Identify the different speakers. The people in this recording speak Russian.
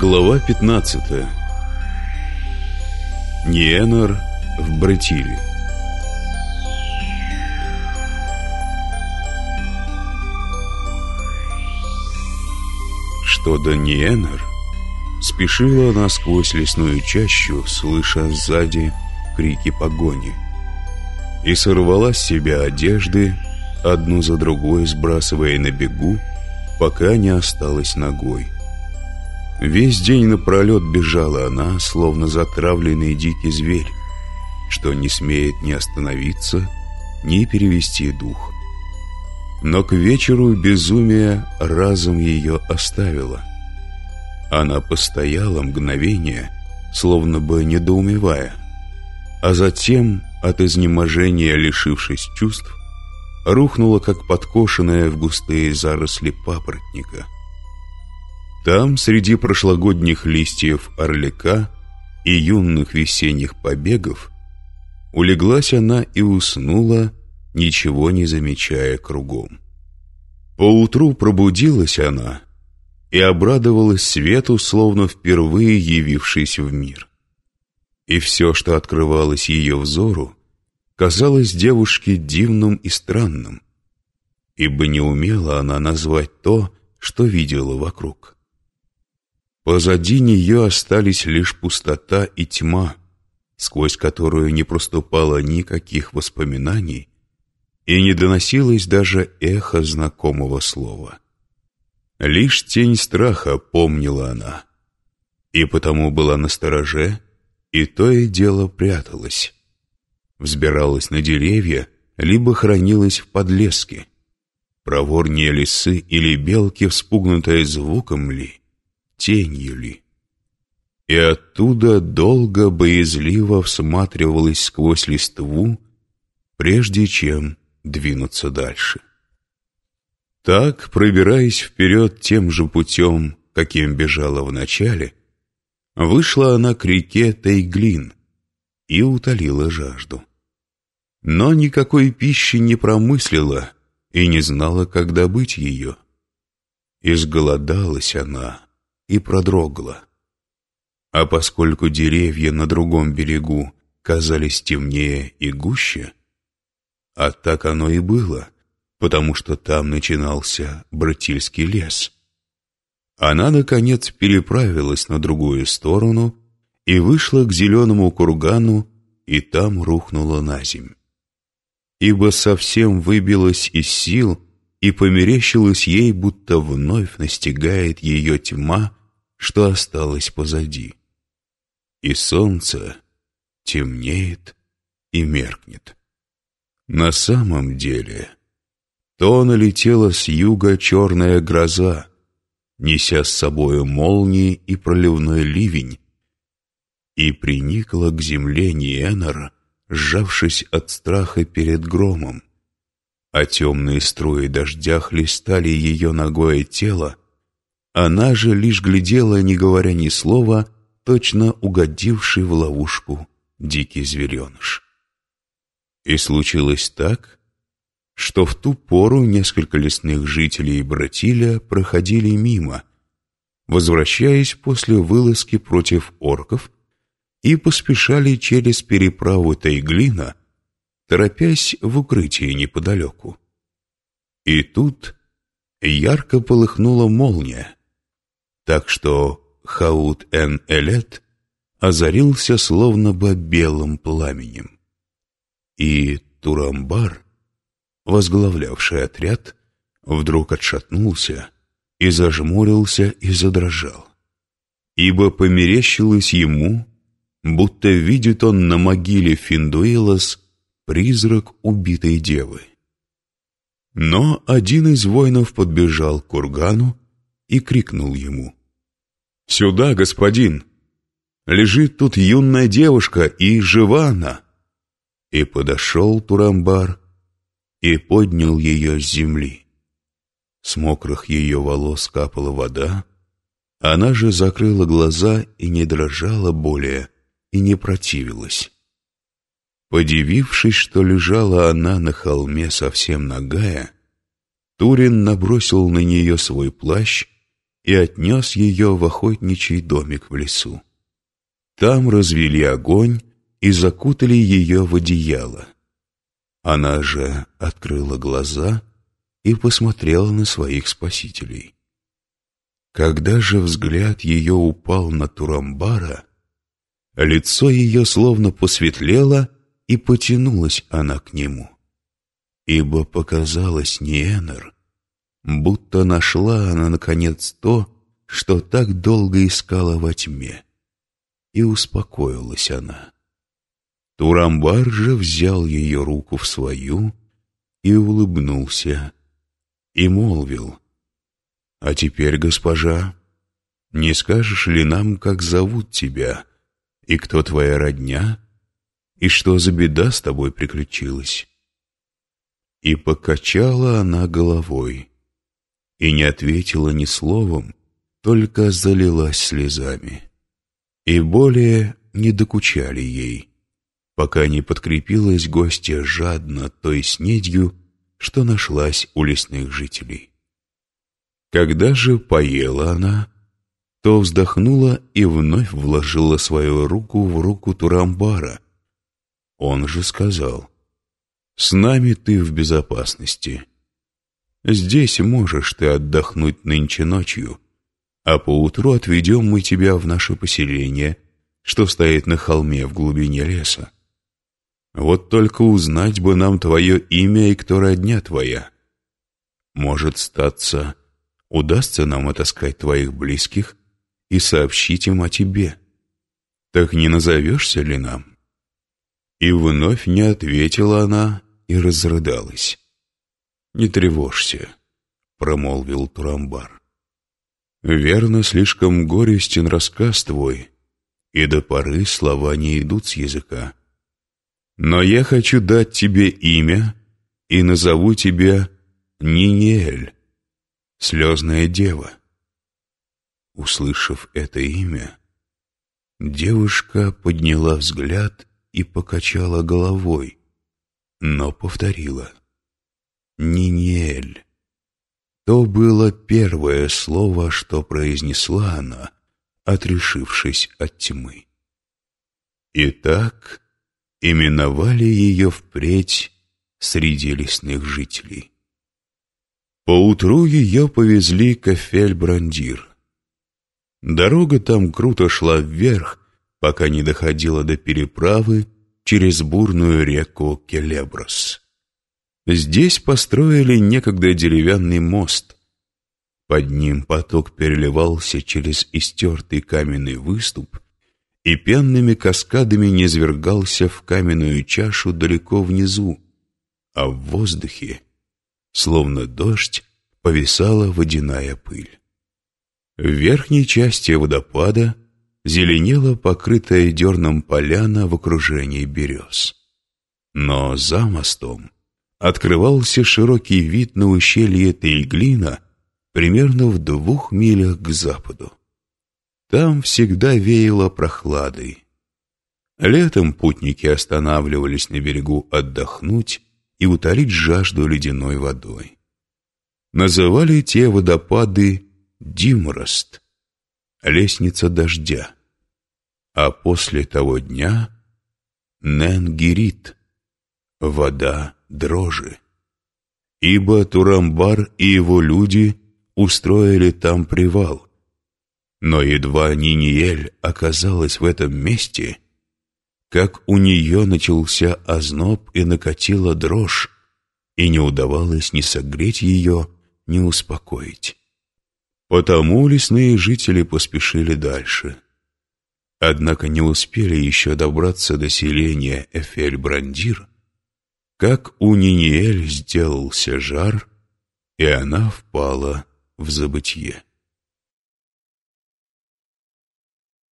Speaker 1: Глава 15 Ниенор в Бретиле Что до Ниенор, спешила она сквозь лесную чащу, слыша сзади крики погони, и сорвала с себя одежды, одну за другой сбрасывая на бегу, пока не осталась ногой. Весь день напролет бежала она, словно затравленный дикий зверь, что не смеет ни остановиться, ни перевести дух. Но к вечеру безумие разом ее оставило. Она постояла мгновение, словно бы недоумевая, а затем, от изнеможения лишившись чувств, рухнула, как подкошенная в густые заросли папоротника. Там, среди прошлогодних листьев орлика и юных весенних побегов, улеглась она и уснула, ничего не замечая кругом. Поутру пробудилась она и обрадовалась свету, словно впервые явившись в мир. И все, что открывалось ее взору, казалось девушке дивным и странным, ибо не умела она назвать то, что видела вокруг. Позади нее остались лишь пустота и тьма, сквозь которую не проступало никаких воспоминаний и не доносилось даже эхо знакомого слова. Лишь тень страха помнила она, и потому была настороже, и то и дело пряталась взбиралась на деревья, либо хранилась в подлеске. Проворнее лисы или белки, вспугнутые звуком ли, тенью ли. И оттуда долго боязливо всматривалась сквозь листву, прежде чем двинуться дальше. Так, пробираясь вперед тем же путем, каким бежала вначале, вышла она к реке Тайглин и утолила жажду но никакой пищи не промыслила и не знала, как добыть ее. Изголодалась она и продрогла. А поскольку деревья на другом берегу казались темнее и гуще, а так оно и было, потому что там начинался Братильский лес, она, наконец, переправилась на другую сторону и вышла к зеленому кургану, и там рухнула на земь ибо совсем выбилась из сил и померещилась ей, будто вновь настигает ее тьма, что осталось позади. И солнце темнеет и меркнет. На самом деле, то налетела с юга черная гроза, неся с собою молнии и проливной ливень, и приникла к земле Ниэнора, сжавшись от страха перед громом. А темные струи дождя хлестали ее ногое тело, она же лишь глядела, не говоря ни слова, точно угодивший в ловушку дикий звереныш. И случилось так, что в ту пору несколько лесных жителей Братиля проходили мимо, возвращаясь после вылазки против орков и поспешали через переправу Тайглина, торопясь в укрытие неподалеку. И тут ярко полыхнула молния, так что Хаут-эн-Элет озарился словно бы белым пламенем. И Турамбар, возглавлявший отряд, вдруг отшатнулся и зажмурился и задрожал, ибо померещилось ему, будто видит он на могиле Финдуилос призрак убитой девы. Но один из воинов подбежал к кургану и крикнул ему. «Сюда, господин! Лежит тут юная девушка, и жива она!» И подошел Турамбар и поднял ее с земли. С мокрых ее волос капала вода, она же закрыла глаза и не дрожала более, и не противилась. Подивившись, что лежала она на холме совсем нагая, Турин набросил на нее свой плащ и отнес ее в охотничий домик в лесу. Там развели огонь и закутали ее в одеяло. Она же открыла глаза и посмотрела на своих спасителей. Когда же взгляд ее упал на Турамбара, лицо ее словно посветлело, и потянулась она к нему. Ибо показалось Ниэнер, будто нашла она, наконец, то, что так долго искала во тьме. И успокоилась она. Турамбар же взял ее руку в свою и улыбнулся, и молвил, «А теперь, госпожа, не скажешь ли нам, как зовут тебя, и кто твоя родня, и что за беда с тобой приключилась?» И покачала она головой, и не ответила ни словом, только залилась слезами. И более не докучали ей, пока не подкрепилась гостья жадно той снедью, что нашлась у лесных жителей. Когда же поела она, то вздохнула и вновь вложила свою руку в руку Турамбара. Он же сказал, «С нами ты в безопасности. Здесь можешь ты отдохнуть нынче ночью, а поутру отведем мы тебя в наше поселение, что стоит на холме в глубине леса. Вот только узнать бы нам твое имя и кто родня твоя. Может, статься, удастся нам отыскать твоих близких и сообщить им о тебе. Так не назовешься ли нам?» И вновь не ответила она и разрыдалась. «Не тревожься», — промолвил Турамбар. «Верно, слишком горестен рассказ твой, и до поры слова не идут с языка. Но я хочу дать тебе имя и назову тебя Ниниэль, слезная дева». Услышав это имя, девушка подняла взгляд и покачала головой, но повторила — Ниниэль. То было первое слово, что произнесла она, отрешившись от тьмы. И так именовали ее впредь среди лесных жителей. Поутру ее повезли к Эфель-Брандир. Дорога там круто шла вверх, пока не доходила до переправы через бурную реку Келеброс. Здесь построили некогда деревянный мост. Под ним поток переливался через истертый каменный выступ и пенными каскадами низвергался в каменную чашу далеко внизу, а в воздухе, словно дождь, повисала водяная пыль. В верхней части водопада зеленела покрытая дерном поляна в окружении берез. Но за мостом открывался широкий вид на ущелье Тейглина примерно в двух милях к западу. Там всегда веяло прохладой. Летом путники останавливались на берегу отдохнуть и утолить жажду ледяной водой. Называли те водопады Димрост, лестница дождя, а после того дня Ненгирит, вода дрожи. Ибо Турамбар и его люди устроили там привал. Но едва Ниниель оказалась в этом месте, как у нее начался озноб и накатила дрожь, и не удавалось ни согреть ее, ни успокоить. Потому лесные жители поспешили дальше. Однако не успели еще добраться до селения Эфель-Брандир, как у Ниниэль сделался жар, и она впала в забытье.